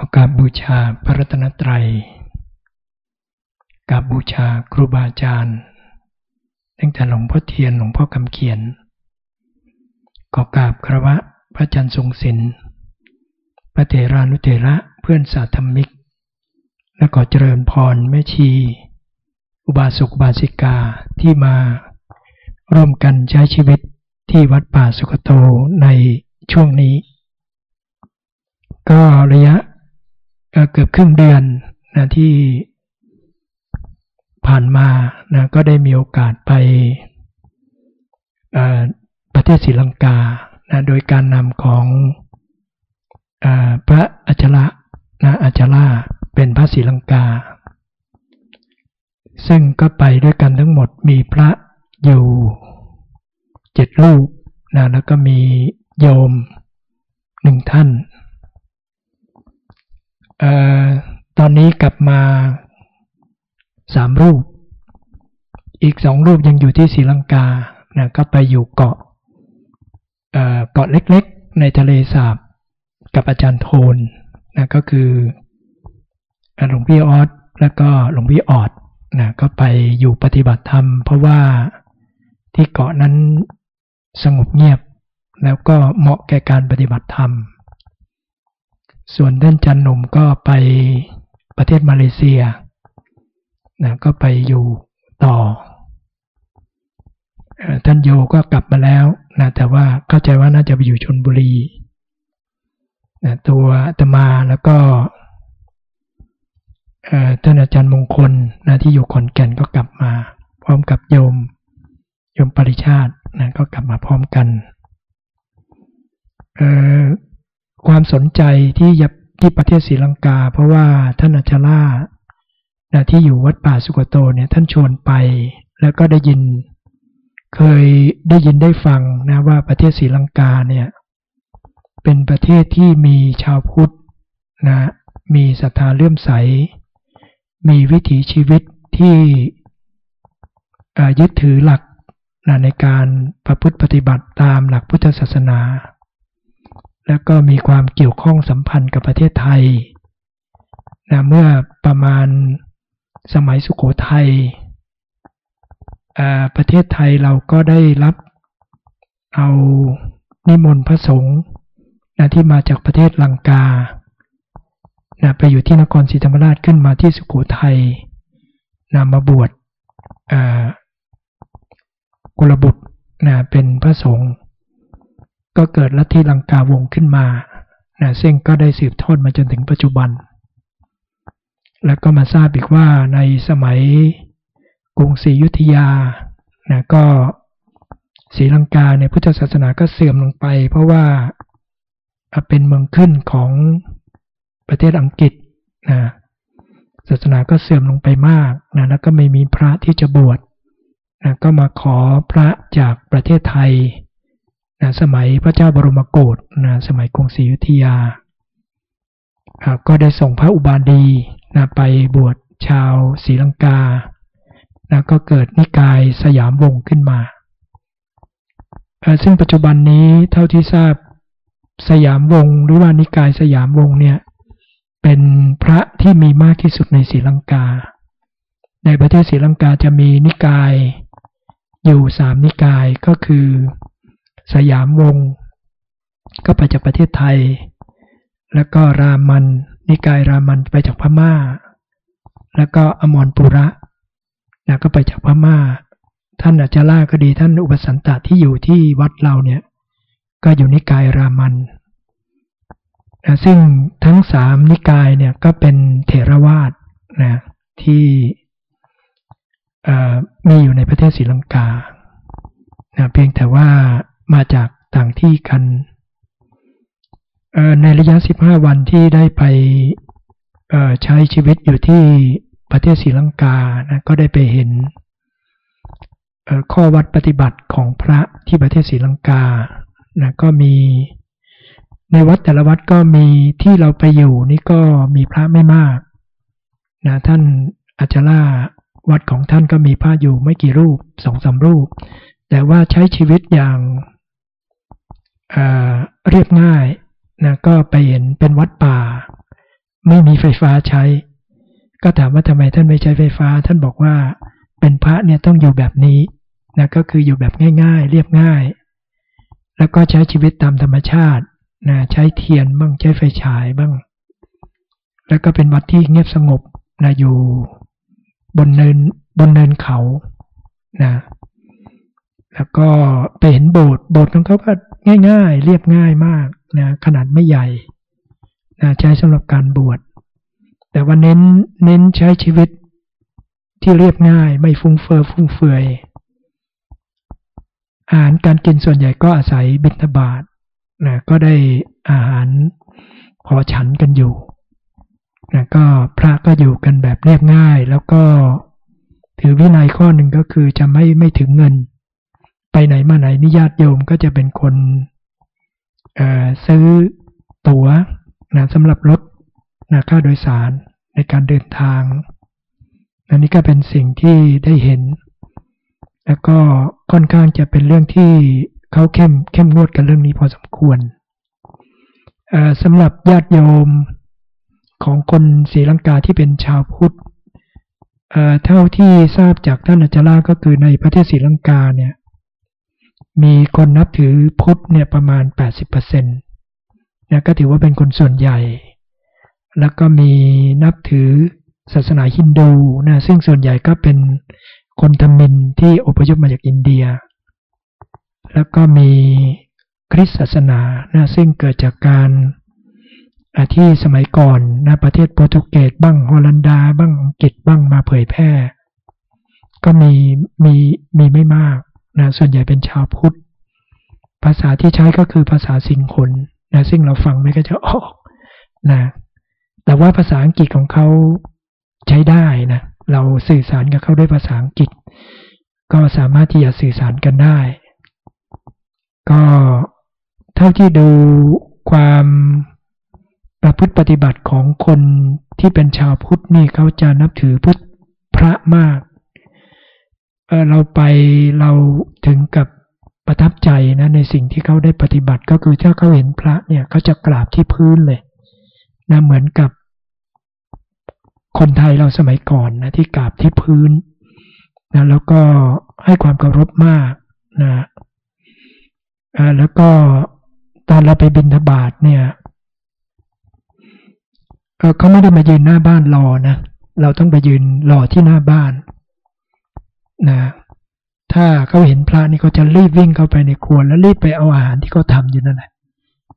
ขอกาบบูชาพระรัตนตรัยกาบบูชาครูบาอาจารย์ตั้งแต่หลวงพ่อเทียนหลวงพ่อคำเขียนขอกราบครวะพระจันทร์ทรงศิลป์พระเถรานุเถระเพื่อนสาธมิก และขอเจริญพรแม่ชี อุบาสกอุบาสิกาที่มาร่วมกันใช้ชีวิตที่วัดป่าสุกโตในช่วงนี้ ก็ระยะ เกือบครึ่งเดือนนะที่ผ่านมานะก็ได้มีโอกาสไปประเทศศรีลังกานะโดยการนำของอพระอัจฉระนะอัจฉราเป็นพระศรีลังกา ซึ่งก็ไปด้วยกันทั้งหมดมีพระอยู่เจ็ดรูปนะแล้วก็มีโยมหนึ่งท่าน อตอนนี้กลับมาสามรูป อีกสองรูปยังอยู่ที่ศรีลังกานะก็ไปอยู่เกาะเเกาะเล็กๆ ในทะเลสาบกับอาจารย์โทนนะก็คือหลวงพี่ออสแล้วก็หลวงพี่ออดนะก็ไปอยู่ปฏิบัติธรรม เพราะว่าที่เกาะนั้นสงบเงียบ แล้วก็เหมาะแก่การปฏิบัติธรรม ส่วนท่านจันหนุ่มก็ไปประเทศมาเลเซียนะก็ไปอยู่ต่อ ท่านโยก็กลับมาแล้วนะแต่ว่าเข้าใจว่าน่าจะไปอยู่ชนบุรีนะตัวตมาแล้วก็ท่านอาจารย์มงคลนะที่อยู่ขอนแก่นก็กลับมา พร้อมกับโยมโยมปริชาตินะก็กลับมาพร้อมกัน ความสนใจที่ที่ประเทศศรีลังกา เพราะว่าท่านอาจารย์นะที่อยู่วัดป่าสุกโตเนี่ยท่านชวนไป แล้วก็ได้ยิน เคยได้ยินได้ฟังนะว่าประเทศศรีลังกาเนี่ยเป็นประเทศที่มีชาวพุทธนะมีศรัทธาเลื่อมใส มีวิถีชีวิตที่ยึดถือหลักนะในการประพฤติปฏิบัติตามหลักพุทธศาสนา แล้วก็มีความเกี่ยวข้องสัมพันธ์กับประเทศไทยนะเมื่อประมาณสมัยสุขโขทยัยประเทศไทยเราก็ได้รับเอานิมนต์พระสงฆ์นะที่มาจากประเทศลังกานะไปอยู่ที่นครศรีธรรมราชขึ้นมาที่สุขโขทัยนะมาบวชกุลบุตรนะเป็นพระสงฆ์ ก็เกิดลัทธิลังกาวงขึ้นมานะซึ่งก็ได้สืบทอดมาจนถึงปัจจุบัน แล้วก็มาทราบอีกว่าในสมัยกรุงศรีอยุธยานะก็ศรีลังกาในพุทธศาสนาก็เสื่อมลงไป เพราะว่าเป็นเมืองขึ้นของประเทศอังกฤษนะศาสนาก็เสื่อมลงไปมากนะแล้วก็ไม่มีพระที่จะบวชนะก็มาขอพระจากประเทศไทย นะสมัยพระเจ้าบรมโกศนะสมัยกรุงศรีอยุธยาก็ได้ส่งพระอุบาลีนะไปบวชชาวศรีลังกานะก็เกิดนิกายสยามวงขึ้นมา ซึ่งปัจจุบันนี้เท่าที่ทราบสยามวงหรือว่านิกายสยามวงเนี่ยเป็นพระที่มีมากที่สุดในศรีลังกา ในประเทศศรีลังกาจะมีนิกายอยู่สามนิกายก็คือ สยามวงก็ไปจากประเทศไทย แล้วก็รามัน นิกายรามันไปจากพมา่า แล้วก็อมรปุระนะก็ไปจากพมา่า ท่านอาจารย์ก็ดีท่านอุปสันตะที่อยู่ที่วัดเราเนี่ยก็อยู่นิกายรามันนะซึ่งทั้งสามนิกายเนี่ยก็เป็นเถรวาทนะที่มีอยู่ในประเทศศรีลังกานะเพียงแต่ว่า มาจากต่างที่กัน ในระยะ 15 วันที่ได้ไปใช้ชีวิตอยู่ที่ประเทศศรีลังกานะก็ได้ไปเห็นข้อวัดปฏิบัติของพระที่ประเทศศรีลังกานะก็มีในวัดแต่ละวัดก็มีที่เราไปอยู่นี่ก็มีพระไม่มากนะท่านอาจารย์วัดของท่านก็มีพระอยู่ไม่กี่รูปสองสารูป แต่ว่าใช้ชีวิตอย่าง เรียบง่ายนะก็ไปเห็นเป็นวัดป่า ไม่มีไฟฟ้าใช้ ก็ถามว่าทำไมท่านไม่ใช้ไฟฟ้า ท่านบอกว่าเป็นพระเนี่ยต้องอยู่แบบนี้นะก็คืออยู่แบบง่ายๆ เรียบง่าย แล้วก็ใช้ชีวิตตามธรรมชาตินะใช้เทียนบ้างใช้ไฟฉายบ้าง แล้วก็เป็นวัดที่เงียบสงบนะอยู่บนเนินบนเนินเขานะแล้วก็ไปเห็นโบสถ์โบสถ์ของเขาก็ ง่ายๆ เรียบง่ายมากนะขนาดไม่ใหญ่นะใช้สำหรับการบวช แต่ว่าเน้นเน้นใช้ชีวิตที่เรียบง่ายไม่ฟุ้งเฟอ้อฟุ่งเฟือยอาหารการกินส่วนใหญ่ก็อาศัยบิณฑบาตนะก็ได้อาหารพอฉันกันอยู่นะก็พระก็อยู่กันแบบเรียบง่าย แล้วก็ถือวินัยข้อหนึ่งก็คือจะไม่ไม่ถึงเงิน ไปไหนมาไหนนิยาตโยมก็จะเป็นคนซื้อตั๋วนะสำหรับรถนะค่าโดยสารในการเดินทาง อันนี้ก็เป็นสิ่งที่ได้เห็น แล้วก็ค่อนข้างจะเป็นเรื่องที่เขาเข้มเข้มงวดกันเรื่องนี้พอสมควรสำหรับญาติโยมของคนศรีลังกาที่เป็นชาวพุทธเท่าที่ทราบจากท่านอาจารย์ก็คือในประเทศศรีลังกาเนี่ย มีคนนับถือพุทธเนี่ยประมาณ 80%นะก็ถือว่าเป็นคนส่วนใหญ่ แล้วก็มีนับถือศาสนาฮินดูนะซึ่งส่วนใหญ่ก็เป็นคนทมินที่อพยพมาจากอินเดีย แล้วก็มีคริสต์ศาสนานะซึ่งเกิดจากการที่สมัยก่อนนะประเทศโปรตุเกสบ้างฮอลันดา บ้างอังกฤษบ้างมาเผยแพร่ ก็มีมีมีไม่มาก นะส่วนใหญ่เป็นชาวพุทธ ภาษาที่ใช้ก็คือภาษาสิงคลนะซึ่งเราฟังไม่ก็จะออกนะแต่ว่าภาษาอังกฤษของเขาใช้ได้นะเราสื่อสารกับเขาด้วยภาษาอังกฤษ ก็สามารถที่จะสื่อสารกันได้ ก็เท่าที่ดูความประพฤติปฏิบัติของคนที่เป็นชาวพุทธนี่เขาจะนับถือพุทธพระมาก เเราไปเราถึงกับประทับใจนะในสิ่งที่เขาได้ปฏิบัติก็คือถ้าเขาเห็นพระเนี่ยเขาจะกราบที่พื้นเลยนะเหมือนกับคนไทยเราสมัยก่อนนะที่กราบที่พื้นนะแล้วก็ให้ความเคารพมากนะแล้วก็ตอนเราไปบินทบาทเนี่ยเขาไม่ได้มายืนหน้าบ้านรอนะเราต้องไปยืนรอที่หน้าบ้าน นะถ้าเขาเห็นพระนี่เขาจะรีบวิ่งเข้าไปในครัวแล้วรีบไปเอาอาหารที่เขาทาอยู่นั่นแหละ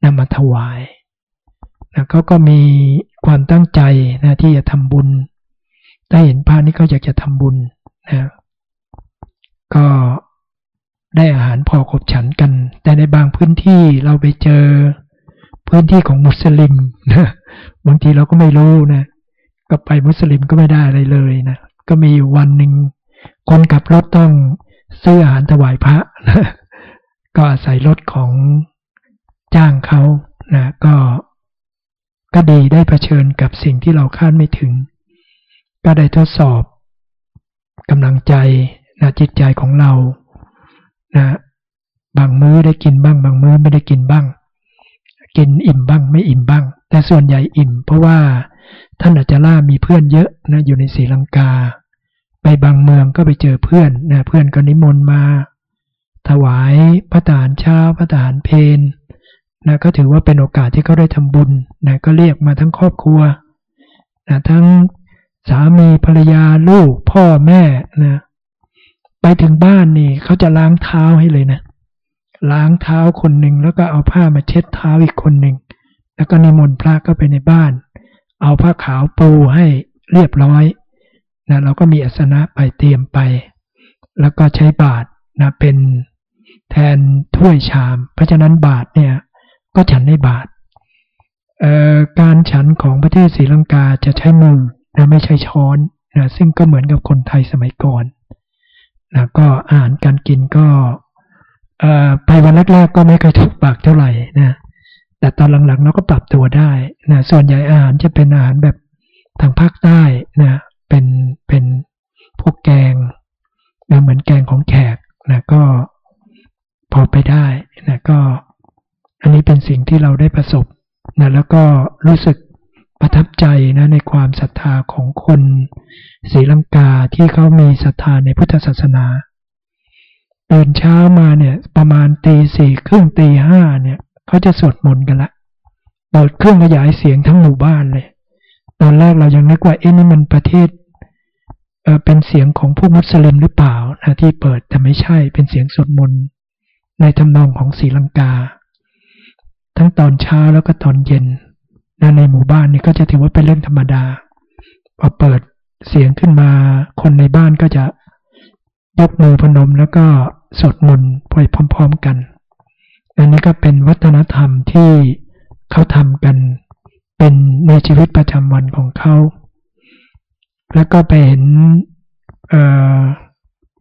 นำมาถวายนะเขาก็มีความตั้งใจนะที่จะทำบุญ ถ้าเห็นพระนี่เขาอยากจะทำบุญนะก็ได้อาหารพอครบฉันกัน แต่ในบางพื้นที่เราไปเจอพื้นที่ของมุสลิมนะบางทีเราก็ไม่รู้นะก็ไปมุสลิมก็ไม่ได้อะไรเลยนะก็มีวันหนึ่ง คนขับรถต้องซื้ออาหารถวายพระนะก็อาศัยรถของจ้างเขานะก็ก็ดีได้เผชิญกับสิ่งที่เราคาดไม่ถึง ก็ได้ทดสอบกำลังใจนะจิตใจของเรานะบางมื้อได้กินบ้าง บางมื้อไม่ได้กินบ้าง กินอิ่มบ้างไม่อิ่มบ้าง แต่ส่วนใหญ่อิ่ม เพราะว่าท่านอาจารย์มีเพื่อนเยอะนะอยู่ในศรีลังกา ไปบางเมืองก็ไปเจอเพื่อนนะเพื่อนก็นิมนต์มา ถวายพระทารเช้าพระทารเพนนะก็ถือว่าเป็นโอกาสที่เขาได้ทำบุญนะก็เรียกมาทั้งครอบครัวนะทั้งสามีภรรยาลูกพ่อแม่นะไปถึงบ้านนี่เขาจะล้างเท้าให้เลยนะ ล้างเท้าคนหนึ่งแล้วก็เอาผ้ามาเช็ดเท้าอีกคนหนึ่งแล้วก็นิมนต์พระก็ไปในบ้าน เอาผ้าขาวปูให้เรียบร้อย นะเราก็มีอัสนะไปเตรียมไป แล้วก็ใช้บาทนะเป็นแทนถ้วยชาม เพราะฉะนั้นบาทเนี่ยก็ฉันในบาทการฉันของประเทศศรีลังกาจะใช้มือนะไม่ใช่ช้อนนะซึ่งก็เหมือนกับคนไทยสมัยก่อนนะก็อาหารการกินก็ไปวันแรกๆก็ไม่เคยถูกปากเท่าไหร่นะแต่ตอนหลังๆเราก็ปรับตัวได้นะส่วนใหญ่อาหารจะเป็นอาหารแบบทางภาคใต้นะ เป็นเป็นพวกแกงนะเหมือนแกงของแขกนะก็พอไปได้นะก็อันนี้เป็นสิ่งที่เราได้ประสบนะแล้วก็รู้สึกประทับใจนะในความศรัทธาของคนศรีลังกาที่เขามีศรัทธาในพุทธศาสนาตื่นเช้ามาเนี่ยประมาณตีสี่ครึ่งตีห้าเนี่ยเขาจะสวดมนต์กันละเปิดเครื่องขยายเสียงทั้งหมู่บ้านเลย ตอนแรกเรายังนึกว่าเอ๊ะนี่มันประเทศ เเป็นเสียงของพวกมุสลิมหรือเปล่านะที่เปิดแต่ไม่ใช่เป็นเสียงสวดมนต์ในทำนองของศรีลังกา ทั้งตอนเช้าแล้วก็ตอนเย็นนะในหมู่บ้านนี่ก็จะถือว่าเป็นเรื่องธรรมดา พอเปิดเสียงขึ้นมาคนในบ้านก็จะยกมือพนมแล้วก็สวดมนต์ไปพร้อม ๆกัน อันนี้ก็เป็นวัฒนธรรมที่เขาทำกันเป็นในชีวิตประจำวันของเขา แล้วก็ไปเห็น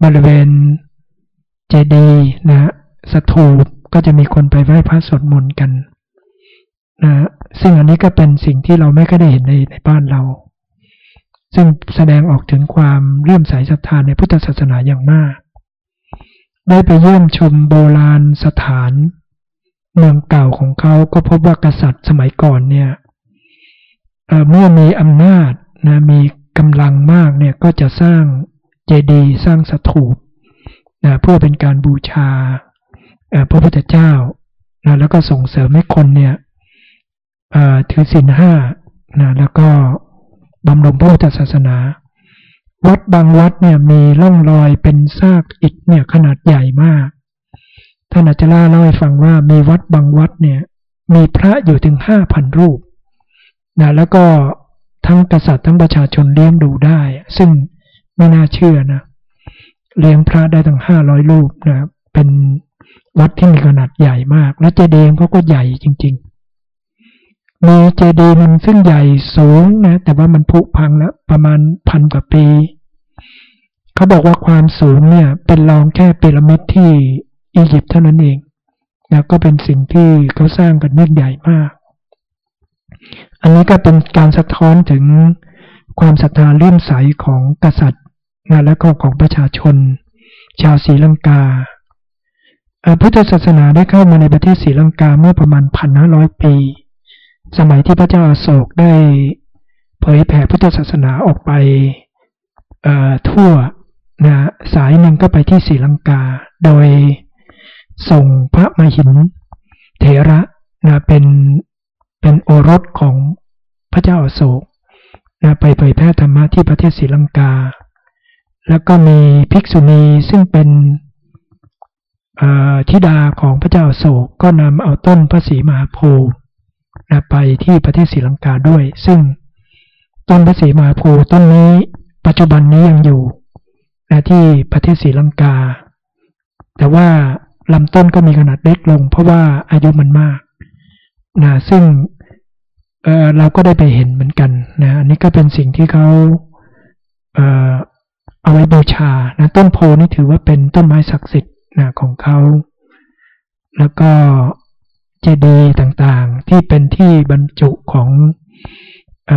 บริเวณเจดีนะ สถูปก็จะมีคนไปไหว้พระสวดมนต์กันนะซึ่งอันนี้ก็เป็นสิ่งที่เราไม่ค่อยได้เห็นในในบ้านเรา ซึ่งแสดงออกถึงความเลื่อมใสศรัทธาในพุทธศาสนาอย่างมาก ได้ไปเยี่ยมชมโบราณสถาน เมืองเก่าของเขาก็พบว่ากษัตริย์สมัยก่อนเนี่ยเเมื่อมีอำนาจนะมี กำลังมากเนี่ยก็จะสร้างเจดีย์สร้างสถูปนะเพื่อเป็นการบูชาพระพุทธเจ้านะแล้วก็ส่งเสริมให้คนเนี่ยถือศีลห้านะแล้วก็บำรุงพระพุทธศาสนา วัดบางวัดเนี่ยมีร่องรอยเป็นซากอิฐเนี่ยขนาดใหญ่มากท่านอาจารย์เล่าให้ฟังว่ามีวัดบางวัดเนี่ยมีพระอยู่ถึงห้าพันรูปนะแล้วก็ ทั้งกษัตริย์ทั้งประชาชนเลี้ยงดูได้ ซึ่งไม่น่าเชื่อนะ เลี้ยงพระได้ถึงห้าร้อยรูปนะเป็นวัดที่มีขนาดใหญ่มาก และเจดีย์เขาก็ใหญ่จริง ๆ มีเจดีย์มันซึ่งใหญ่สูงนะ แต่ว่ามันผุพังแล้วประมาณพันกว่าปีเขาบอกว่าความสูงเนี่ย เป็นรองแค่พีระมิดที่อียิปต์เท่านั้นเองนะก็เป็นสิ่งที่เขาสร้างกันเนื่องใหญ่มาก อันนี้ก็เป็นการสะท้อนถึงความศรัทธาเลื่อมใสของกษัตริย์นะและก็ของประชาชน ชาวศรีลังกาพุทธศาสนาได้เข้ามาในประเทศศรีลังกาเมื่อประมาณพันห้าร้อยปี สมัยที่พระเจ้าอาโศกได้เผยแผ่พุทธศาสนาออกไปทั่วนะสายหนึ่งก็ไปที่ศรีลังกา โดยส่งพระมหินเถระนะเป็น เป็นโอรสของพระเจ้าอโศกนะไปเผยแพร่ธรรมะที่ประเทศศรีลังกา แล้วก็มีภิกษุณีซึ่งเป็นธิดาของพระเจ้าโศกก็นำเอาต้นพระศรีมหาโพธิ์นะไปที่ประเทศศรีลังกาด้วย ซึ่งต้นพระศรีมหาโพธิ์ต้นนี้ปัจจุบันนี้ยังอยู่นะที่ประเทศศรีลังกา แต่ว่าลำต้นก็มีขนาดเล็กลงเพราะว่าอายุมันมาก นะซึ่งเเราก็ได้ไปเห็นเหมือนกันนะอันนี้ก็เป็นสิ่งที่เขาเเอาไว้บูชานะต้นโพนี่ถือว่าเป็นต้นไม้ศักดิ์สิทธิ์นะของเขา แล้วก็เจดีย์ต่างๆ ที่เป็นที่บรรจุของ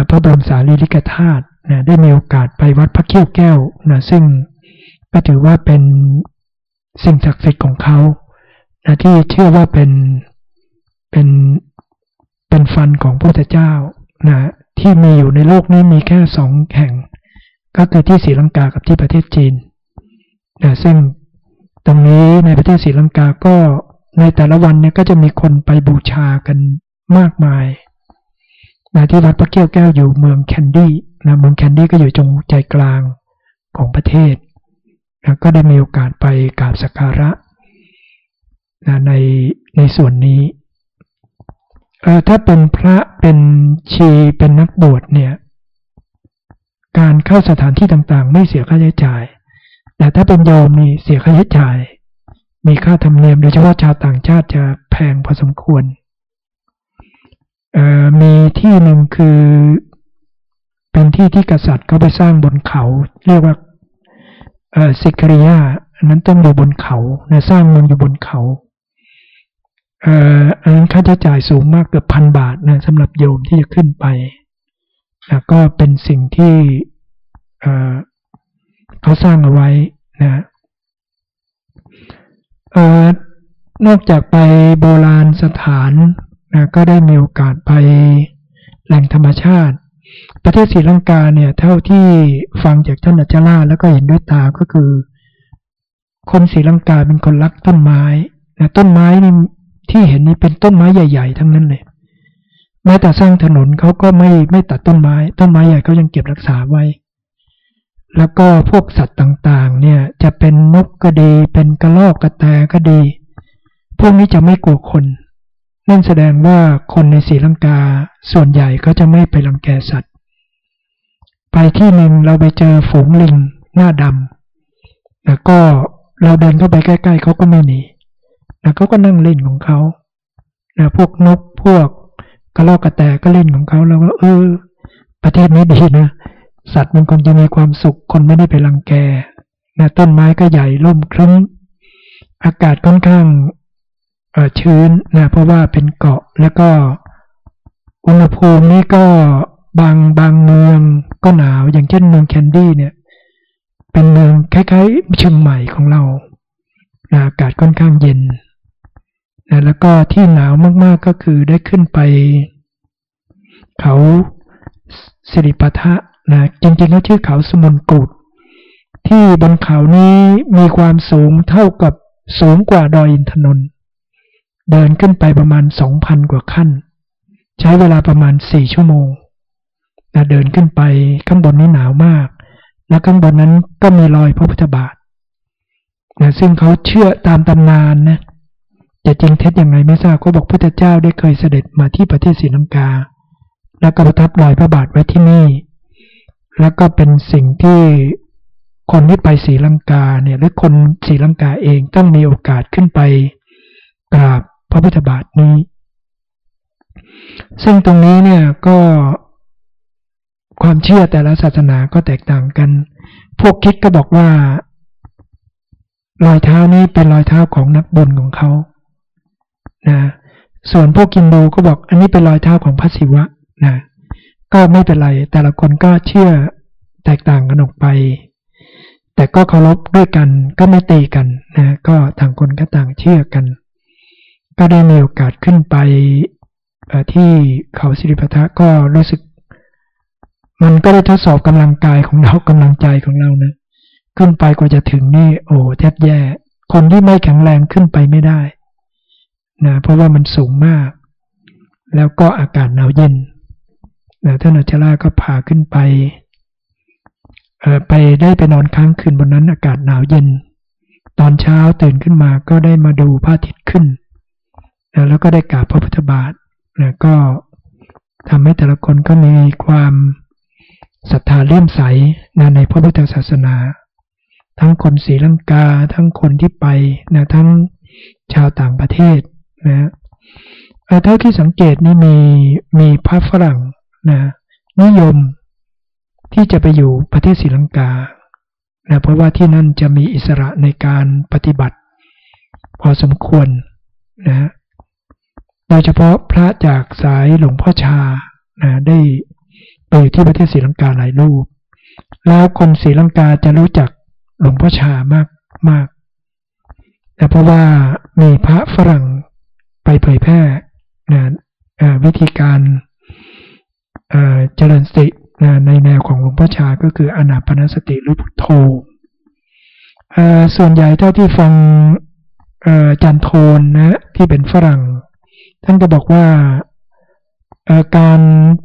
พระบรมสารีริกธาตุนะได้มีโอกาสไปวัดพระเขี้ยวแก้วนะซึ่งก็ถือว่าเป็นสิ่งศักดิ์สิทธิ์ของเขานะที่เชื่อว่าเป็นเป็น เป็นฟันของพระพุทธเจ้านะที่มีอยู่ในโลกนี้มีแค่สองแห่ง ก็คือที่ศรีลังกากับที่ประเทศจีนนะซึ่งตรงนี้ในประเทศศรีลังกาก็ในแต่ละวันเนี่ยก็จะมีคนไปบูชากันมากมายนะที่วัดพระเกี้ยวแก้วอยู่เมืองแคนดี้นะเมืองแคนดี้ก็อยู่ตรงใจกลางของประเทศนะก็ได้มีโอกาสไปกราบสักการะนะในในส่วนนี้ เออถ้าเป็นพระเป็นชีเป็นนักบวชเนี่ย การเข้าสถานที่ต่างๆ ไม่เสียค่าใช้จ่าย แต่ถ้าเป็นโยมนี่เสียค่าใช้จ่าย มีค่าธรรมเนียมโดยเฉพาะชาวต่างชาติจะแพงพอสมควรมีที่หนึ่งคือเป็นที่ที่กษัตริย์เขาไปสร้างบนเขา เรียกว่าสิกริยานั้นต้องอยู่บนเขานะสร้างเมืองอยู่บนเขา อันนั้นค่าใช้จ่ายสูงมากเกือบพันบาทนะสำหรับโยมที่จะขึ้นไปนะก็เป็นสิ่งที่เขาสร้างเอาไว้นะอนอกจากไปโบราณสถานนะก็ได้มีโอกาสไปแหล่งธรรมชาติ ประเทศศรีลังกาเนี่ย เท่าที่ฟังจากท่านอาจารย์แล้วก็เห็นด้วยตาก็คือ คนศรีลังกาเป็นคนรักต้นไม้นะต้นไม้นี่ ที่เห็นนี่เป็นต้นไม้ใหญ่ ๆ ทั้งนั้นเลย แม้แต่สร้างถนนเขาก็ไม่ไม่ตัดต้นไม้ ต้นไม้ใหญ่เขายังเก็บรักษาไว้ แล้วก็พวกสัตว์ต่างๆ เนี่ย จะเป็นนกก็ดี เป็นกระรอกกระแตก็ดี พวกนี้จะไม่กลัวคนนั่นแสดงว่าคนในศรีลังกาส่วนใหญ่ก็จะไม่ไปรังแกสัตว์ ไปที่หนึ่งเราไปเจอฝูงลิงหน้าดำแล้วก็เราเดินเข้าไปใกล้ ๆเขาก็ไม่หนี แล้วเขาก็นั่งเล่นของเขานะพวกนกพวกกระรอกกระแตก็เล่นของเขาแล้วก็เออ ประเทศนี้ดีนะสัตว์มันคงจะมีความสุขคนไม่ได้ไปรังแกนะต้นไม้ก็ใหญ่ร่มครึ้มอากาศค่อนข้างชื้นนะเพราะว่าเป็นเกาะแล้วก็อุณหภูมินี่ก็บางบางเมืองก็หนาวอย่างเช่นเมืองแคนดี้เนี่ย เป็นเมืองคล้ายๆเชียงใหม่ของเราอากาศค่อนข้างเย็น นะแล้วก็ที่หนาวมากๆก็คือได้ขึ้นไป เขาสิริปทะนะจริงๆแล้วชื่อเขาสมุนกุดที่บนเขานี้มีความสูงเท่ากับสูงกว่าดอยอินทนนท์เดินขึ้นไปประมาณสองพันกว่าขั้น ใช้เวลาประมาณสี่ชั่วโมงนะเดินขึ้นไปข้างบนนี้หนาวมาก แล้วข้างบนนั้นก็มีรอยพระพุทธบาทนะซึ่งเขาเชื่อตามตำนานนะ จะจริงเท็จอย่างไรไม่ทราบก็บอกพระเจ้าได้เคยเสด็จมาที่ประเทศศรีลังกา แล้วก็ประทับรอยพระบาทไว้ที่นี่ แล้วก็เป็นสิ่งที่คนที่ไปศรีลังกาเนี่ยหรือคนศรีลังกาเองต้องมีโอกาสขึ้นไปกราบพระพุทธบาทนี้ ซึ่งตรงนี้เนี่ยก็ความเชื่อแต่ละศาสนาก็แตกต่างกัน พวกคิดก็บอกว่ารอยเท้านี้เป็นรอยเท้าของนักบุญของเขา นะส่วนพวกกินดูก็บอกอันนี้เป็นรอยเท้าของพระศิวะนะก็ไม่เป็นไร แต่ละคนก็เชื่อแตกต่างกันออกไป แต่ก็เคารพด้วยกันก็ไม่ตีกันนะก็ต่างคนก็ต่างเชื่อกัน ก็ได้มีโอกาสขึ้นไปที่เขาสิริพัทะก็รู้สึก มันก็ได้ทดสอบกำลังกายของเรากำลังใจของเรานะขึ้นไปกว่าจะถึงนี่โอ้แทบแย่ คนที่ไม่แข็งแรงขึ้นไปไม่ได้ นะเพราะว่ามันสูงมาก แล้วก็อากาศหนาวเย็นนะท่านอัจฉริก็พาขึ้นไปไปได้ไปนอนค้างคืนบนนั้นอากาศหนาวเย็น ตอนเช้าตื่นขึ้นมาก็ได้มาดูพระอาทิตย์ขึ้นนะแล้วก็ได้กราบพระพุทธบาทนะก็ทำให้แต่ละคนก็มีความศรัทธาเลื่อมใสนะในพระพุทธศาสนา ทั้งคนศรีลังกา ทั้งคนที่ไปนะทั้งชาวต่างประเทศ นะเท่าที่สังเกตนี่มีมีพระฝรั่งนะนิยมที่จะไปอยู่ประเทศศรีลังกานะเพราะว่าที่นั่นจะมีอิสระในการปฏิบัติ พอสมควรนะโดยเฉพาะพระจากสายหลวงพ่อชานะได้ไปอยู่ที่ประเทศศรีลังกาหลายรูป แล้วคนศรีลังกาจะรู้จักหลวงพ่อชามากมากแต่เพราะว่ามีพระฝรั่ง ไปเผยแพร่นะวิธีการเจริญสติในแนวของหลวงพ่อชาก็คืออนาปนสติหรือพุทโธส่วนใหญ่เท่าที่ฟังจันโทนนะที่เป็นฝรั่ง ท่านก็บอกว่าการ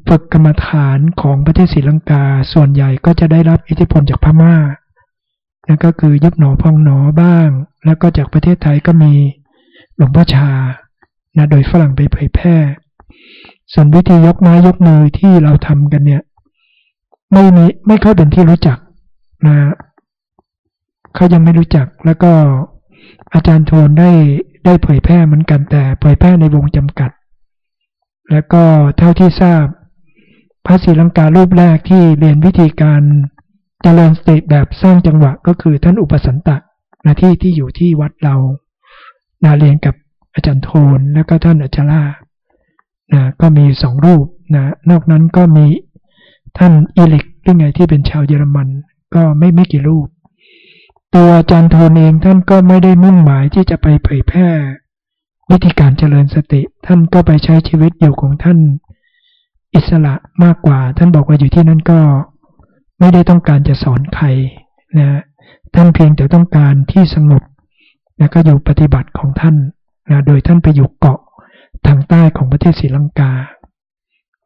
ฝึกกรรมฐานของประเทศศรีลังกา ส่วนใหญ่ก็จะได้รับอิทธิพลจากพมา่านั่นก็คือยุบหนอพองหนอบ้าง แล้วก็จากประเทศไทยก็มีหลวงพ่อชา นะโดยฝรั่งไปเผยแพร่ ส่วนวิธียกไม้ยกมือที่เราทำกันเนี่ย ไม่มีไม่ค่อยเป็นที่รู้จักนะเขายังไม่รู้จักแล้วก็อาจารย์โทนได้ได้เผยแพร่เหมือนกันแต่เผยแพร่ในวงจำกัด แล้วก็เท่าที่ทราบ พระศรีลังการูปแรกที่เรียนวิธีการเจริญสติแบบสร้างจังหวะก็คือท่านอุปสันตะนะที่ที่อยู่ที่วัดเรานาเรียนกับ อาจารย์โทนแล้วก็ท่านอาจารย์นะก็มีสองรูปนะนอกนั้นก็มีท่านอิลิกหรือไงที่เป็นชาวเยอรมัน ก็ไม่ไม่กี่รูป ตัวอาจารย์โทนเองท่านก็ไม่ได้มุ่งหมายที่จะไปเผยแพร่วิธีการเจริญสติ ท่านก็ไปใช้ชีวิตอยู่ของท่านอิสระมากกว่า ท่านบอกว่าอยู่ที่นั่นก็ไม่ได้ต้องการจะสอนใครนะท่านเพียงแต่ต้องการที่สงบนะก็อยู่ปฏิบัติของท่าน นะโดยท่านไปอยู่เกาะทางใต้ของประเทศศรีลังกา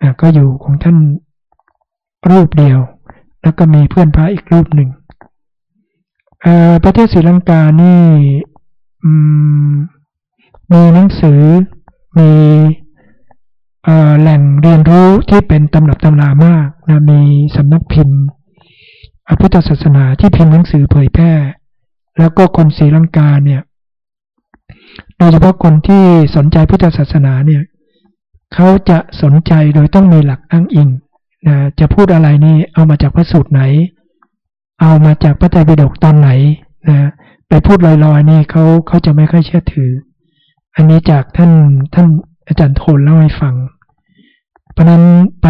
นะก็อยู่ของท่านรูปเดียว แล้วก็มีเพื่อนพระอีกรูปหนึ่งประเทศศรีลังกานี่มีหนังสือมีแหล่งเรียนรู้ที่เป็นตำรับตำรามากนะมีสำนักพิมพ์พุทธศาสนาที่พิมพ์หนังสือเผยแพร่ แล้วก็คนศรีลังกาเนี่ย ดยเฉพาะคนที่สนใจพุทธศาสนาเนี่ยเขาจะสนใจโดยต้องมีหลักอ้างอิงนะจะพูดอะไรนี่เอามาจากพระสูตรไหน เอามาจากพระไตรปิฎกตอนไหนนะไปพูดลอยๆนี่เขาเขาจะไม่ค่อยเชื่อถือ อันนี้จากท่านท่านอาจารย์โทนเล่าให้ฟัง เพราะนั้นไป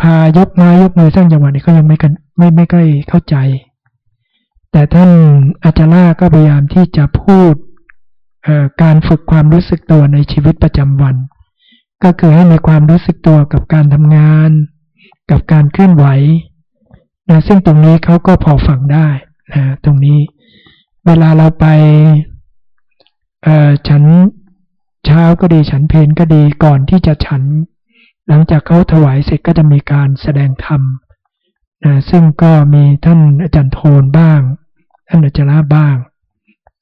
พายกมายกมือสร้างจังหวะนี่เขายังไม่กันไม่ไม่ค่อยเข้าใจ แต่ท่านอาจารย์ก็พยายามที่จะพูด การฝึกความรู้สึกตัวในชีวิตประจำวัน ก็คือให้มีความรู้สึกตัวกับการทำงาน กับการเคลื่อนไหวนะซึ่งตรงนี้เขาก็พอฟังได้นะตรงนี้ เวลาเราไปฉันเช้าก็ดีฉันเพนก็ดีก่อนที่จะฉัน หลังจากเขาถวายเสร็จก็จะมีการแสดงธรรมนะซึ่งก็มีท่านอาจารย์โทนบ้าง ท่านอาจารย์บ้าง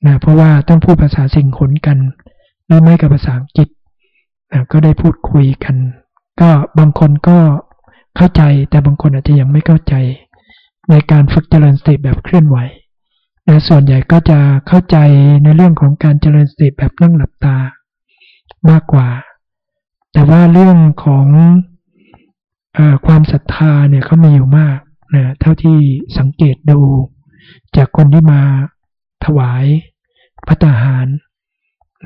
นะเพราะว่าต้องพูดภาษาสิงขนกันหรือไม่กับภาษาอังกฤษนะก็ได้พูดคุยกัน ก็บางคนก็เข้าใจแต่บางคนอาจจะยังไม่เข้าใจ ในการฝึกเจริญสติแบบเคลื่อนไหวนะส่วนใหญ่ก็จะเข้าใจในเรื่องของการเจริญสติแบบนั่งหลับตามากกว่า แต่ว่าเรื่องของอความศรัทธาเนี่ยเขามีอยู่มากนะเท่าที่สังเกตดู จากคนที่มาถวาย พระทหาร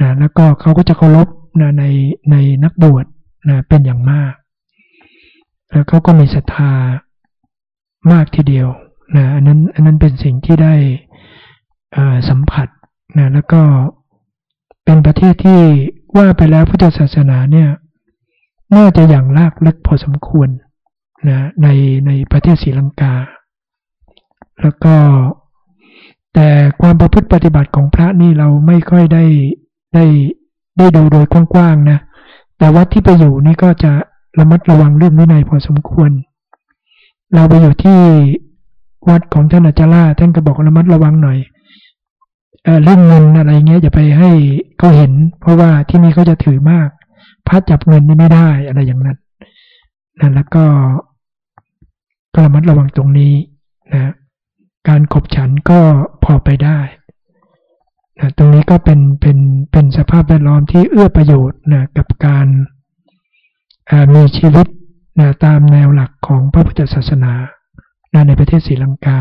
นะแล้วก็เขาก็จะเคารพนะในในนักบวชนะเป็นอย่างมาก แล้วเขาก็มีศรัทธามากทีเดียวนะอันนั้นอันนั้นเป็นสิ่งที่ได้สัมผัสนะแล้วก็เป็นประเทศที่ว่าไปแล้วพุทธศาสนาเนี่ยน่าจะอย่างลากลึกพอสมควรนะในในประเทศศรีลังกา แล้วก็ แต่ความประพฤติปฏิบัติของพระนี่เราไม่ค่อยได้ได้ได้ดูโดยกว้างๆนะ แต่วัดที่ไปอยู่นี่ก็จะระมัดระวังเรื่องวินัยพอสมควร เราไปอยู่ที่วัดของท่านอาจารย์ท่านก็บอกระมัดระวังหน่อยเรื่องเงินอะไรเงี้ยอย่าไปให้เขาเห็น เพราะว่าที่นี่เขาจะถือมากพระจับเงินนี่ไม่ได้อะไรอย่างนั้นนะแล้วก็ก็ระมัดระวังตรงนี้นะ การขบฉันก็พอไปได้นะตรงนี้ก็เป็นเป็นเป็นสภาพแวดล้อมที่เอื้อประโยชน์นะกับการมีชีวิตนะตามแนวหลักของพระพุทธศาสนานะในประเทศศรีลังกา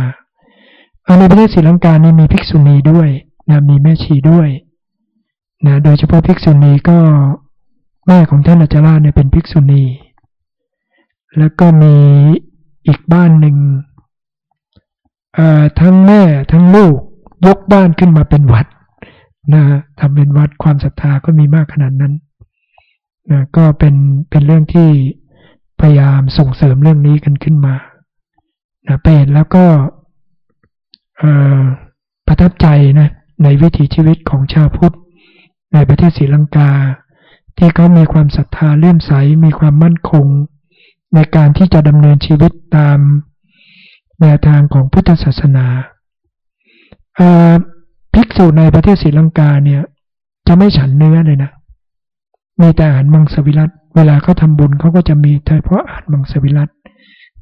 ในประเทศศรีลังกานี่มีภิกษุณีด้วยนะมีแม่ชีด้วยนะโดยเฉพาะภิกษุณีก็แม่ของท่านอาจารย์เนี่ยเป็นภิกษุณี แล้วก็มีอีกบ้านหนึ่ง ทั้งแม่ทั้งลูกยกบ้านขึ้นมาเป็นวัดนะทำเป็นวัดความศรัทธาก็มีมากขนาดนั้นนะก็เป็นเป็นเรื่องที่พยายามส่งเสริมเรื่องนี้กันขึ้นมานะเป็นแล้วก็ประทับใจนะในวิถีชีวิตของชาวพุทธในประเทศศรีลังกา ที่เขามีความศรัทธาเลื่อมใสมีความมั่นคง ในการที่จะดำเนินชีวิตตาม แนวทางของพุทธศาสนาภิกษุในประเทศศรีลังกาเนี่ย จะไม่ฉันเนื้อเลยนะ มีแต่อาหารมังสวิรัตเวลาเขาทาบุญเขาก็จะมีเฉพาะอาหารมังสวิรัต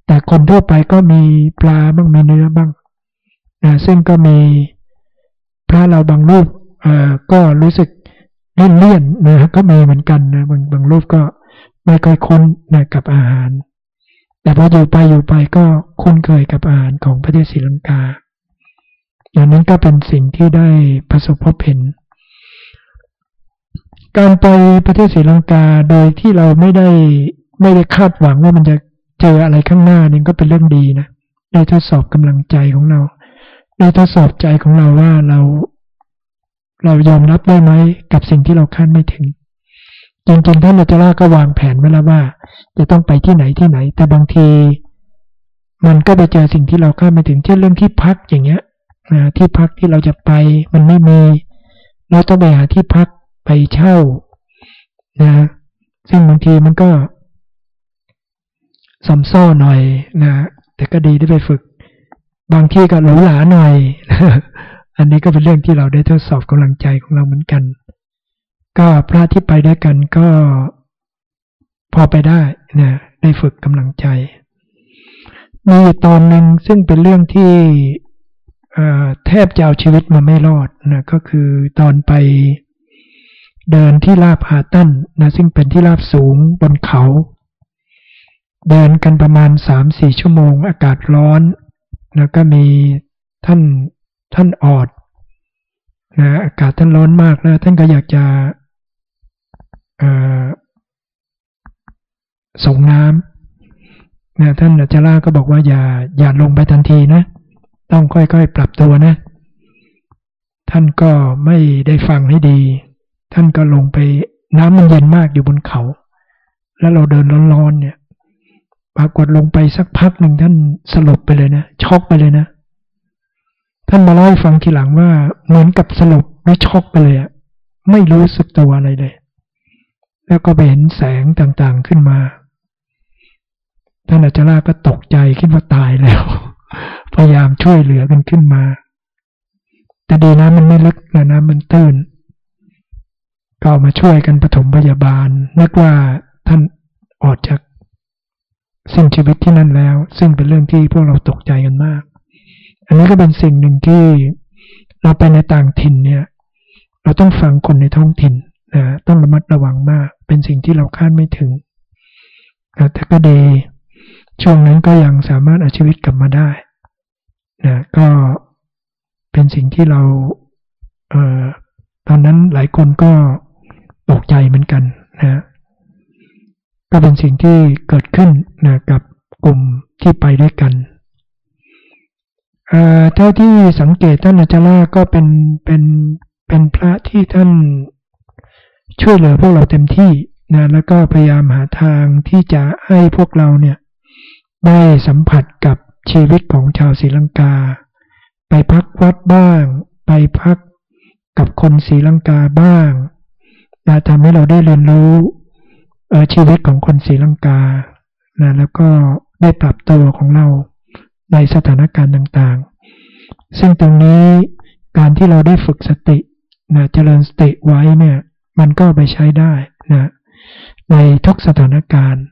แต่คนทั่วไปก็มีปลาบ้างมีเนื้อบ้างนะซึ่งก็มีพระเราบางรูปเอ่อก็รู้สึกเลี่ยนเลี่ยนนะก็มีเหมือนกันนะบางบางรูปก็ไม่ค่อยคุ้นนะกับอาหาร แต่พออยู่ไปอยู่ไปก็คุ้นเคยกับอาหารของประเทศศรีลังกา อย่างนั้นก็เป็นสิ่งที่ได้ประสบพบเห็น การไปประเทศศรีลังกาโดยที่เราไม่ได้ไม่ได้คาดหวังว่ามันจะเจออะไรข้างหน้านี่ก็เป็นเรื่องดีนะได้ทดสอบกำลังใจของเราได้ทดสอบใจของเราว่าเรา เรายอมรับได้ไหมกับสิ่งที่เราคาดไม่ถึง จริงๆท่านอาจารย์ก็วางแผนไว้แล้วว่า จะต้องไปที่ไหนที่ไหน แต่บางที มันก็ไปเจอสิ่งที่เราคาดไม่ถึงเช่นเรื่องที่พักอย่างเงี้ยนะที่พักที่เราจะไปมันไม่มี เราต้องไปหาที่พักไปเช่านะซึ่งบางทีมันก็สมซ้อหน่อยนะแต่ก็ดีได้ไปฝึก บางที่ก็หรูหราหน่อย อันนี้ก็เป็นเรื่องที่เราได้ทดสอบกำลังใจของเราเหมือนกัน ก็พระที่ไปด้วยกันก็พอไปได้นะได้ฝึกกำลังใจ มีตอนหนึ่งซึ่งเป็นเรื่องที่แทบจะเอาชีวิตมาไม่รอดนะก็คือตอนไปเดินที่ลาบหาตั้นนะซึ่งเป็นที่ลาบสูงบนเขา เดินกันประมาณสามสี่ชั่วโมงอากาศร้อน แล้วก็มีท่านท่านออดนะอากาศท่านร้อนมากแล้วท่านก็อยากจะ ส่งน้ำนะท่านอาจารย์ก็บอกว่าอย่าอย่าลงไปทันทีนะ ต้องค่อยๆ ปรับตัวนะ ท่านก็ไม่ได้ฟังให้ดี ท่านก็ลงไปน้ำมันเย็นมากอยู่บนเขา แล้วเราเดินร้อนๆเนี่ย ปรากฏลงไปสักพักหนึ่งท่านสลบไปเลยนะช็อกไปเลยนะ ท่านมาเล่าให้ฟังทีหลังว่าเหมือนกับสลบหรือช็อกไปเลยอะไม่รู้สึกตัวอะไรเลย แล้วก็ไปเห็นแสงต่างๆขึ้นมา ท่านอาจารย์ก็ตกใจคิดว่าตายแล้ว พยายามช่วยเหลือกันขึ้นมา แต่ดีนะมันไม่ลึกนะนะมันตื้นก็มาช่วยกันปฐมพยาบาล นึกว่าท่านออกจากสิ้นชีวิตที่นั่นแล้ว ซึ่งเป็นเรื่องที่พวกเราตกใจกันมาก อันนี้ก็เป็นสิ่งหนึ่งที่เราไปในต่างถิ่นเนี่ย เราต้องฟังคนในท้องถิ่น ต้องระมัดระวังมาก เป็นสิ่งที่เราคาดไม่ถึงนะแต่ก็ดีช่วงนั้นก็ยังสามารถเอาชีวิตกลับมาได้นะก็เป็นสิ่งที่เราเออตอนนั้นหลายคนก็ตกใจเหมือนกันนะก็เป็นสิ่งที่เกิดขึ้นนะกับกลุ่มที่ไปด้วยกันเท่าที่สังเกตท่านอาจารย์ก็เป็นเป็นเป็นพระที่ท่าน ช่วยเหลือพวกเราเต็มที่นะแล้วก็พยายามหาทางที่จะให้พวกเราเนี่ยได้สัมผัสกับชีวิตของชาวศรีลังกา ไปพักวัดบ้าง ไปพักกับคนศรีลังกาบ้างนะทำให้เราได้เรียนรู้ชีวิตของคนศรีลังกานะแล้วก็ได้ปรับตัวของเราในสถานการณ์ต่างๆ ซึ่งตรงนี้การที่เราได้ฝึกสตินะเจริญสติไว้เนี่ย มันก็ไปใช้ได้นะในทุกสถานการณ์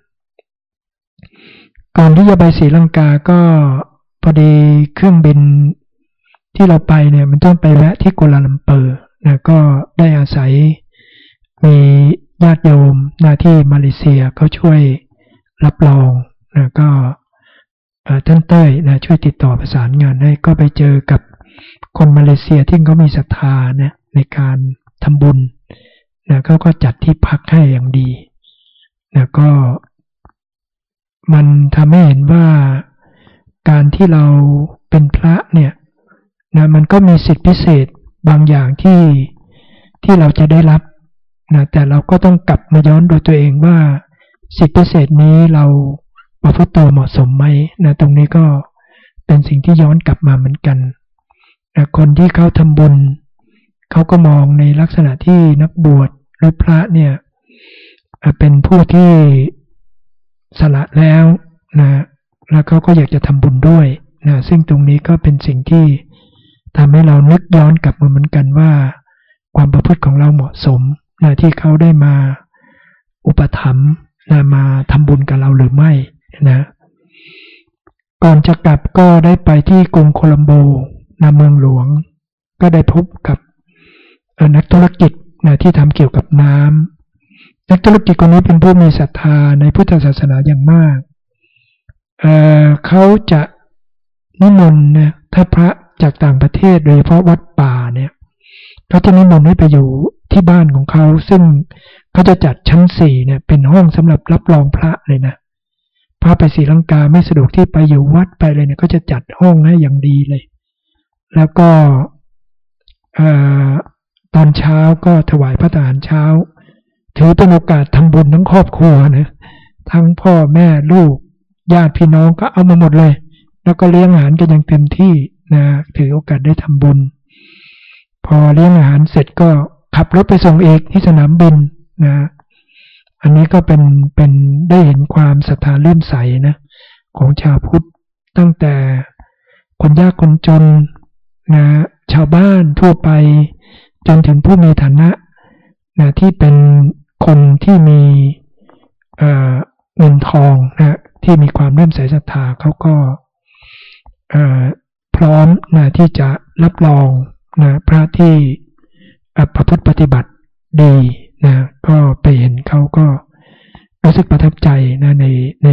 ก่อนที่จะไปศรีลังกาก็พอดีเครื่องบินที่เราไปเนี่ยมันต้องไปแวะที่กัวลาลัมเปอร์นะก็ได้อาศัยมีญาติโยมหน้าที่มาเลเซียเขาช่วยรับรองนะก็ท่านเต้ยนะช่วยติดต่อประสานงานให้ก็ไปเจอกับคนมาเลเซียที่เขามีศรัทธานะในการทำบุญ นะเขาก็จัดที่พักให้อย่างดีนะก็มันทำให้เห็นว่าการที่เราเป็นพระเนี่ยนะมันก็มีสิทธิพิเศษบางอย่างที่ที่เราจะได้รับนะแต่เราก็ต้องกลับมาย้อนดูตัวเองว่า สิทธิพิเศษนี้เราประพฤติตัวเหมาะสมไหมนะตรงนี้ก็เป็นสิ่งที่ย้อนกลับมาเหมือนกันนะคนที่เขาทำบุญ เขาก็มองในลักษณะที่นักบวชหรือพระเนี่ยเป็นผู้ที่สละแล้วนะแล้วเขาก็อยากจะทำบุญด้วยนะซึ่งตรงนี้ก็เป็นสิ่งที่ทำให้เรานึกย้อนกลับมาเหมือนกันว่า ความประพฤติของเราเหมาะสมนะที่เขาได้มาอุปถัมภ์นะมาทำบุญกับเราหรือไม่นะก่อนจะกลับก็ได้ไปที่กรุงโคลัมโบนะเมืองหลวง ก็ได้พบกับ นักธุรกิจนะที่ทำเกี่ยวกับน้ำนักธุรกิจคนนี้เป็นผู้มีศรัทธาในพุทธศาสนาอย่างมากเเขาจะนิมนต์นะถ้าพระจากต่างประเทศโดยเฉพาะวัดป่าเนี่ยเขาจะนิมนต์ให้ไปอยู่ที่บ้านของเขาซึ่งเขาจะจัดชั้นสี่เนี่ยเป็นห้องสำหรับรับรองพระเลยนะพระไปศรีลังกาไม่สะดวกที่ไปอยู่วัดไปเลยเนี่ยก็จะจัดห้องให้อย่างดีเลย แล้วก็ ตอนเช้าก็ถวายพระทหารเช้า ถือเป็นโอกาสทำบุญทั้งครอบครัวนะทั้งพ่อแม่ลูก ญาติพี่น้องก็เอามาหมดเลย แล้วก็เลี้ยงอาหารกันอย่างเต็มที่นะถือโอกาสได้ทำบุญ พอเลี้ยงอาหารเสร็จก็ขับรถไปส่งเอกที่สนามบินนะอันนี้ก็เป็นเป็นได้เห็นความศรัทธาเลื่อมใสนะของชาวพุทธตั้งแต่คนยากคนจนนะชาวบ้านทั่วไป จนถึงผู้มีฐานะนะที่เป็นคนที่มีเงินทองนะที่มีความเลื่อมใสศรัทธาเขาก็พร้อมนะที่จะรับรองนะพระที่ประพฤติปฏิบัติดีนะก็ไปเห็นเขาก็รู้สึกประทับใจนะในใน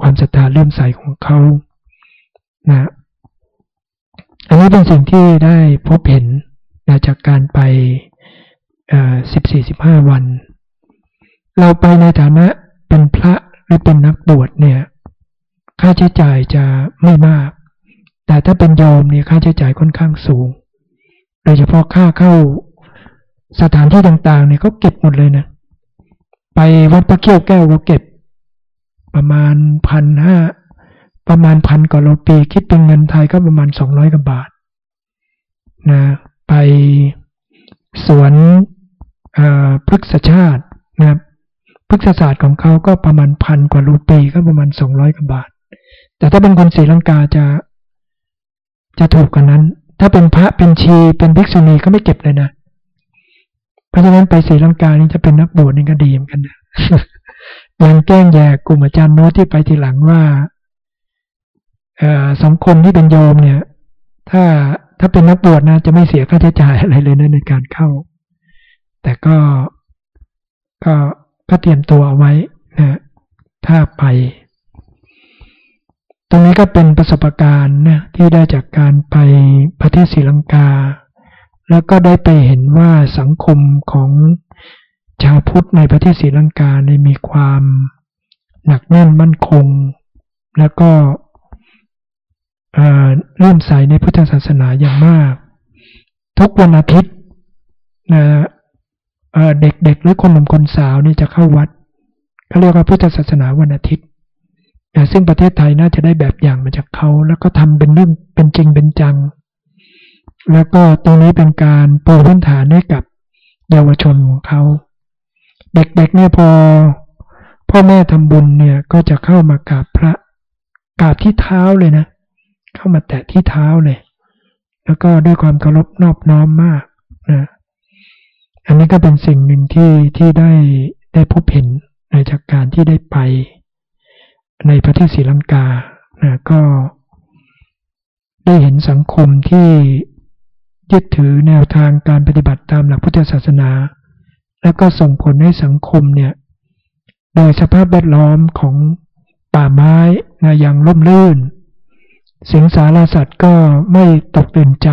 ความศรัทธาเลื่อมใสของเขานะอันนี้เป็นสิ่งที่ได้พบเห็น นะจากการไปสิบสี่สิบห้าวัน เราไปในฐานะเป็นพระหรือเป็นนักบวชเนี่ยค่าใช้จ่ายจะไม่มาก แต่ถ้าเป็นโยมเนี่ยค่าใช้จ่ายค่อนข้างสูง โดยเฉพาะค่าเข้าสถานที่ต่างๆเนี่ยเขาเก็บหมดเลยนะ ไปวัดพระเขี้ยวแก้วก็เก็บ ประมาณพันห้าประมาณพันกว่าโลปีคิดเป็นเงินไทยก็ประมาณสองร้อยกว่าบาทนะ ไปสวนพฤกษชาตินะครับพฤกษศาสตร์ของเขาก็ประมาณพันกว่ารูปีก็ประมาณสองร้อยกว่าบาท แต่ถ้าเป็นคนศรีลังกาจะจะถูกกว่านั้น ถ้าเป็นพระเป็นชีเป็นภิกษุณีก็ไม่เก็บเลยนะ เพราะฉะนั้นไปศรีลังกานี่จะเป็นนักบวชนี่ก็ดีเหมือนกันนะยังแกล้งแย่กลุ่มอาจารย์โน้ตที่ไปทีหลังว่าสองคนที่เป็นโยมเนี่ย ถ้าถ้าเป็นนักบวชนะ จะไม่เสียค่าใช้จ่ายอะไรเลยนะในการเข้า แต่ก็ก็ก็เตรียมตัวเอาไว้นะถ้าไป ตรงนี้ก็เป็นประสบการณ์นะที่ได้จากการไปประเทศศรีลังกา แล้วก็ได้ไปเห็นว่าสังคมของชาวพุทธในประเทศศรีลังกาในมีความหนักแน่นมั่นคง แล้วก็ เลื่อมใสในพุทธศาสนาอย่างมาก ทุกวันอาทิตย์นะเด็กๆหรือคนหนุ่มคนสาวนี่จะเข้าวัดเขาเรียกว่าพุทธศาสนาวันอาทิตย์นะซึ่งประเทศไทยน่าจะได้แบบอย่างมาจากเขาแล้วก็ทำเป็นเรื่องเป็นจริงเป็นจัง แล้วก็ตรงนี้เป็นการปูพื้นฐานให้กับเยาวชนของเขา เด็กๆเนี่ยพอพ่อแม่ทำบุญเนี่ยก็จะเข้ามากราบพระกราบที่เท้าเลยนะ เข้ามาแตะที่เท้าเลย แล้วก็ด้วยความเคารพนอบน้อมมากนะอันนี้ก็เป็นสิ่งหนึ่งที่ที่ได้ได้พบเห็นในจากการที่ได้ไป ในประเทศศรีลังกานะก็ได้เห็นสังคมที่ยึดถือแนวทางการปฏิบัติตามหลักพุทธศาสนา แล้วก็ส่งผลให้สังคมเนี่ย โดยสภาพแวดล้อมของป่าไม้นะอย่างร่มรื่น สิงสารสัตว์ก็ไม่ตกตื่นใจ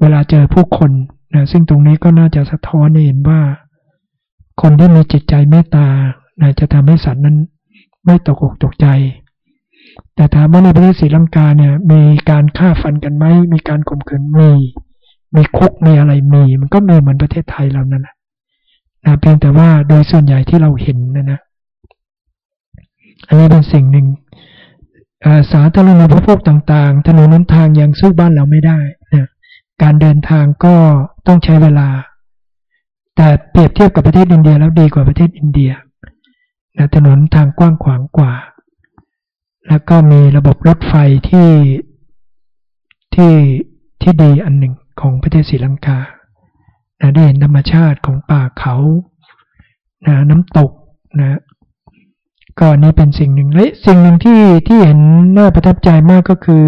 เวลาเจอผู้คนนะซึ่งตรงนี้ก็น่าจะสะท้อนให้เห็นว่า คนที่มีจิตใจเมตตานะจะทำให้สัตว์นั้นไม่ตกอกตกใจ แต่ถามว่าในประเทศศรีลังกาเนี่ยมีการฆ่าฟันกันไหมมีการข่มขืนมีมีคุกมีอะไรมี มันก็มีเหมือนประเทศไทยเรานั่นนะนะเพียงแต่ว่าโดยส่วนใหญ่ที่เราเห็นนะนะอันนี้เป็นสิ่งหนึ่ง สาธารณูปโภคต่างๆ ถนนน้นทางยังสู้บ้านเราไม่ได้นะการเดินทางก็ต้องใช้เวลา แต่เปรียบเทียบกับประเทศอินเดียแล้วดีกว่าประเทศอินเดียนะถนนทางกว้างขวางกว่า แล้วก็มีระบบรถไฟที่ที่ที่ดีอันหนึ่งของประเทศศรีลังกานะได้เห็นธรรมชาติของป่าเขานะน้ำตกนะ ก็นี่เป็นสิ่งหนึ่งและสิ่งหนึ่งที่ที่เห็นน่าประทับใจมากก็คือ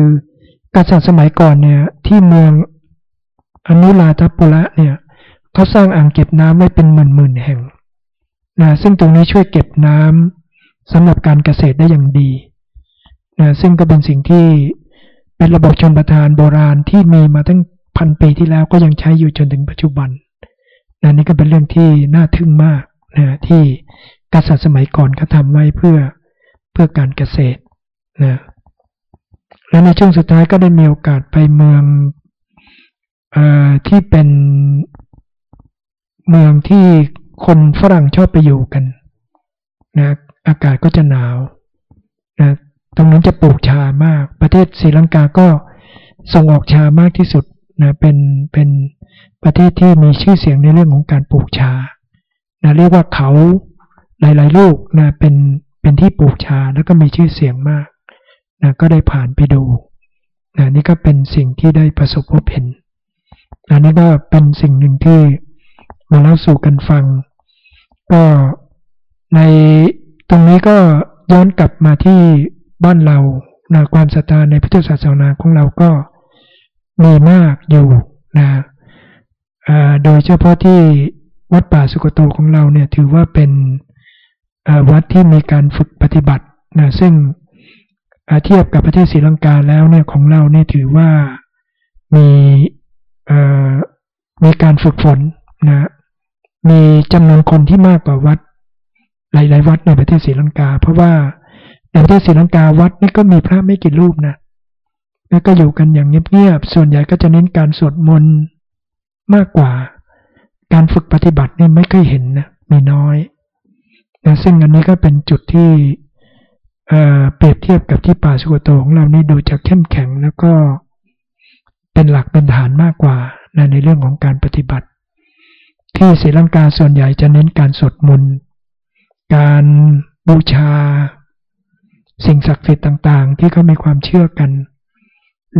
กษัตริย์สมัยก่อนเนี่ย ที่เมืองอนุราธปุระเนี่ยเขาสร้างอ่างเก็บน้ำไว้เป็นหมื่นๆแห่งนะซึ่งตรงนี้ช่วยเก็บน้ำสำหรับการเกษตรได้อย่างดีนะซึ่งก็เป็นสิ่งที่เป็นระบบชนประทานโบราณที่มีมาตั้งพันปีที่แล้วก็ยังใช้อยู่จนถึงปัจจุบันนะนี่ก็เป็นเรื่องที่น่าทึ่งมากนะที่ กษัตริย์สมัยก่อนเขาทำไว้เพื่อเพื่อการเกษตรนะและในช่วงสุดท้ายก็ได้มีโอกาสไปเมืองอที่เป็นเมืองที่คนฝรั่งชอบไปอยู่กันนะอากาศก็จะหนาวนะตรงนั้นจะปลูกชามาก ประเทศศรีลังกาก็ส่งออกชามากที่สุดนะเป็นเป็นประเทศที่มีชื่อเสียงในเรื่องของการปลูกชานะเรียกว่าเขา หลาย ๆ ลูกนะเป็นเป็นที่ปลูกชาแล้วก็มีชื่อเสียงมากนะก็ได้ผ่านไปดูนะนี่ก็เป็นสิ่งที่ได้ประสบพบเห็นอันนี้ก็เป็นสิ่งหนึ่งที่มาเล่าสู่กันฟัง ก็ในตรงนี้ก็ย้อนกลับมาที่บ้านเรานะความศรัทธาในพุทธศาสนาของเราก็มีมากอยู่นะโดยเฉพาะที่วัดป่าสุกโตของเราเนี่ยถือว่าเป็น วัดที่มีการฝึกปฏิบัตินะซึ่งเทียบกับประเทศศรีลังกาแล้วเนี่ยของเราเนี่ยถือว่ามีมีการฝึกฝนนะมีจำนวนคนที่มากกว่าวัดหลาย ๆ วัดในประเทศศรีลังกา เพราะว่าในประเทศศรีลังกาวัดนี่ก็มีพระไม่กี่รูปนะแล้วก็อยู่กันอย่างเงียบ ๆ ส่วนใหญ่ก็จะเน้นการสวดมนต์มากกว่า การฝึกปฏิบัตินี่ไม่เคยเห็นนะมีน้อย นะซึ่งอันนี้ก็เป็นจุดที่เปรียบเทียบกับที่ป่าสุโกโตของเรานี่ดูจะเข้มแข็งแล้วก็เป็นหลักเป็นฐานมากกว่านะในเรื่องของการปฏิบัติ ที่ศรีลังกาส่วนใหญ่จะเน้นการสวดมนต์การบูชา สิ่งศักดิ์สิทธิ์ต่างๆ ที่เขามีความเชื่อกัน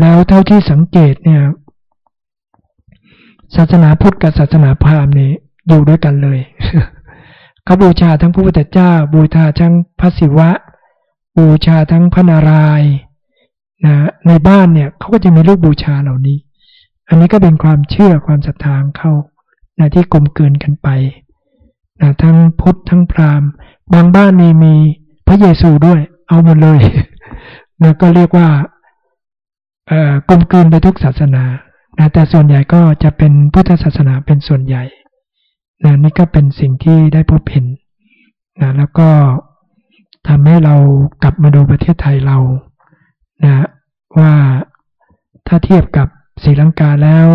แล้วเท่าที่สังเกตเนี่ยศาสนาพุทธกับศาสนาพราหมณ์นี่อยู่ด้วยกันเลย เขาบูชาทั้งพระพุทธเจ้า บูชาทั้งพระศิวะ บูชาทั้งพระนารายณ์นะในบ้านเนี่ยเขาก็จะมีรูปบูชาเหล่านี้ อันนี้ก็เป็นความเชื่อความศรัทธาเข้านะที่กลมเกินกันไปนะทั้งพุทธทั้งพราหมณ์ บางบ้านนี่มีพระเยซูด้วย เอาหมดเลยนะก็เรียกว่ากลมกลืนไปทุกศาสนานะแต่ส่วนใหญ่ก็จะเป็นพุทธศาสนาเป็นส่วนใหญ่ นะนี่ก็เป็นสิ่งที่ได้พบเห็นนะแล้วก็ทำให้เรากลับมาดูประเทศไทยเรานะว่าถ้าเทียบกับศรีลังกาแล้ว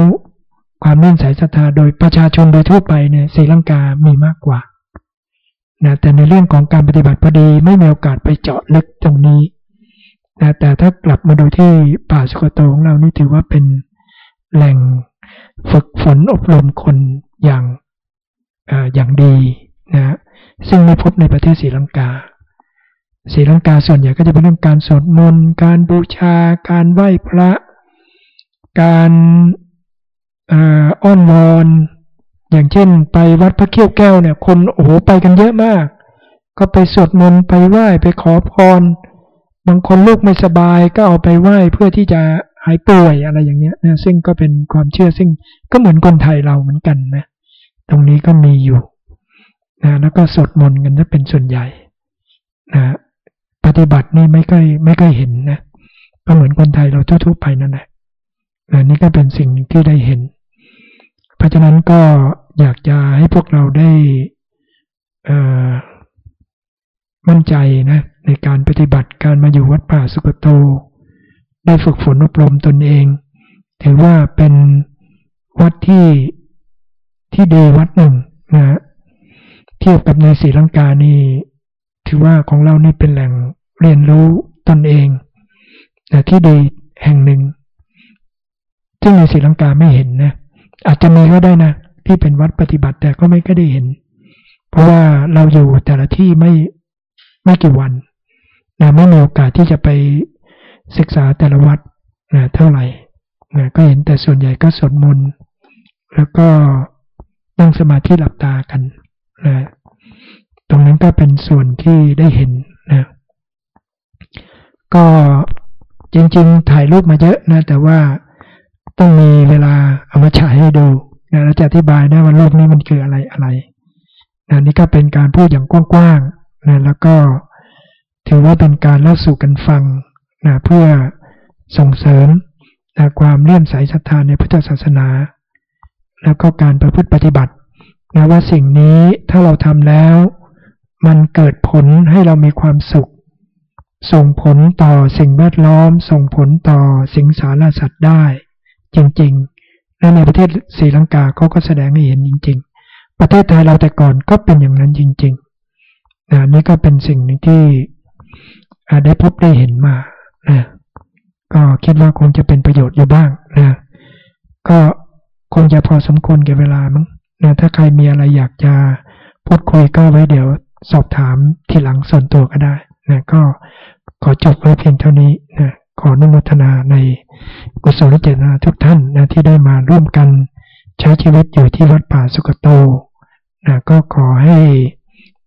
ความนื่อนใสศรัทธาโดยประชาชนโดยทั่วไปเนี่ยศรีลังกามีมากกว่านะแต่ในเรื่องของการปฏิบัติพอดีไม่มีโอกาสไปเจาะลึกตรงนี้นะแต่ถ้ากลับมาดูที่ป่าสุกโตของเรานี่ถือว่าเป็นแหล่งฝึกฝนอบรมคนอย่าง อย่างดีนะซึ่งไม่พบในประเทศศรีลังกาศรีลังกาส่วนใหญ่ก็จะเป็นเรื่องการสวดมนต์การบูชา การไหว้พระ การอ้อนวอนอย่างเช่น ไปวัดพระเขี้ยวแก้วเนี่ย คนโอ้โหไปกันเยอะมาก ก็ไปสวดมนต์ไปไหว้ไปขอพร บางคนลูกไม่สบายก็เอาไปไหว้เพื่อที่จะหายป่วยอะไรอย่างเนี้ยนะซึ่งก็เป็นความเชื่อซึ่งก็เหมือนคนไทยเราเหมือนกันนะ ตรงนี้ก็มีอยู่นะแล้วก็สวดมนต์กันจะเป็นส่วนใหญ่นะปฏิบัตินี่ไม่เคยไม่เคยเห็นนะก็เหมือนคนไทยเราทั่วๆไปนั่นแหละนะนี่ก็เป็นสิ่งที่ได้เห็น เพราะฉะนั้นก็อยากจะให้พวกเราได้มั่นใจนะในการปฏิบัติการมาอยู่วัดป่าสุกโต ได้ฝึกฝนอบรมตนเอง ถือว่าเป็นวัดที่ ที่ดีวัดหนึ่งนะเทียบกับในศรีลังกานี่ถือว่าของเรานี่เป็นแหล่งเรียนรู้ตนเองแต่ที่ดีแห่งหนึ่ง ซึ่งในศรีลังกาไม่เห็นนะ อาจจะมีก็ได้นะ ที่เป็นวัดปฏิบัติแต่ก็ไม่ก็ได้เห็น เพราะว่าเราอยู่แต่ละที่ไม่ไม่กี่วันนะไม่มีโอกาสที่จะไปศึกษาแต่ละวัดนะเท่าไหร่นะก็เห็นแต่ส่วนใหญ่ก็สวดมนต์แล้วก็ นั่งสมาธิหลับตากันนะตรงนั้นก็เป็นส่วนที่ได้เห็นนะก็จริงๆ ถ่ายรูปมาเยอะนะ แต่ว่าต้องมีเวลาเอามาฉายให้ดูนะแล้วจะอธิบายได้ว่ารูปนี้มันคืออะไรอะไรนะนี่ก็เป็นการพูดอย่างกว้างๆนะแล้วก็ถือว่าเป็นการเล่าสู่กันฟังนะเพื่อส่งเสริมนะความเลื่อมใสศรัทธาในพุทธศาสนา แล้วก็การประพฤติปฏิบัตินะว่าสิ่งนี้ถ้าเราทำแล้ว มันเกิดผลให้เรามีความสุข ส่งผลต่อสิ่งแวดล้อม ส่งผลต่อสิงสารสัตว์ได้ จริงๆและในประเทศศรีลังกาเขาก็แสดงให้เห็นจริง ๆ ประเทศไทยเราแต่ก่อนก็เป็นอย่างนั้นจริงๆนะนี่ก็เป็นสิ่งหนึ่งที่ได้พบได้เห็นมานะก็คิดว่าคงจะเป็นประโยชน์อยู่บ้างนะก็ คงจะพอสมควรแก่เวลามั้งนะถ้าใครมีอะไรอยากจะพูดคุยก็ไว้เดี๋ยวสอบถามทีหลังส่วนตัวก็ได้นะก็ขอจบไว้เพียงเท่านี้นะขออนุโมทนาในกุศลเจตนาทุกท่านนะที่ได้มาร่วมกันใช้ชีวิตอยู่ที่วัดป่าสุกโตนะก็ขอให้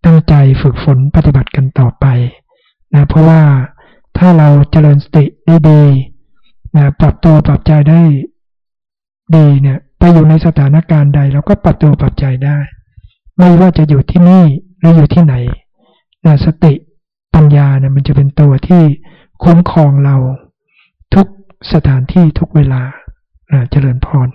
ตั้งใจฝึกฝนปฏิบัติกันต่อไปนะเพราะว่าถ้าเราเจริญสติได้ดีนะปรับตัวปรับใจได้ดีเนี่ย ไปอยู่ในสถานการณ์ใดเราก็ปรับตัวปรับใจได้ ไม่ว่าจะอยู่ที่นี่หรืออยู่ที่ไหนนะสติปัญญาเนี่ยมันจะเป็นตัวที่คุ้มครองเราทุกสถานที่ทุกเวลานะเจริญพร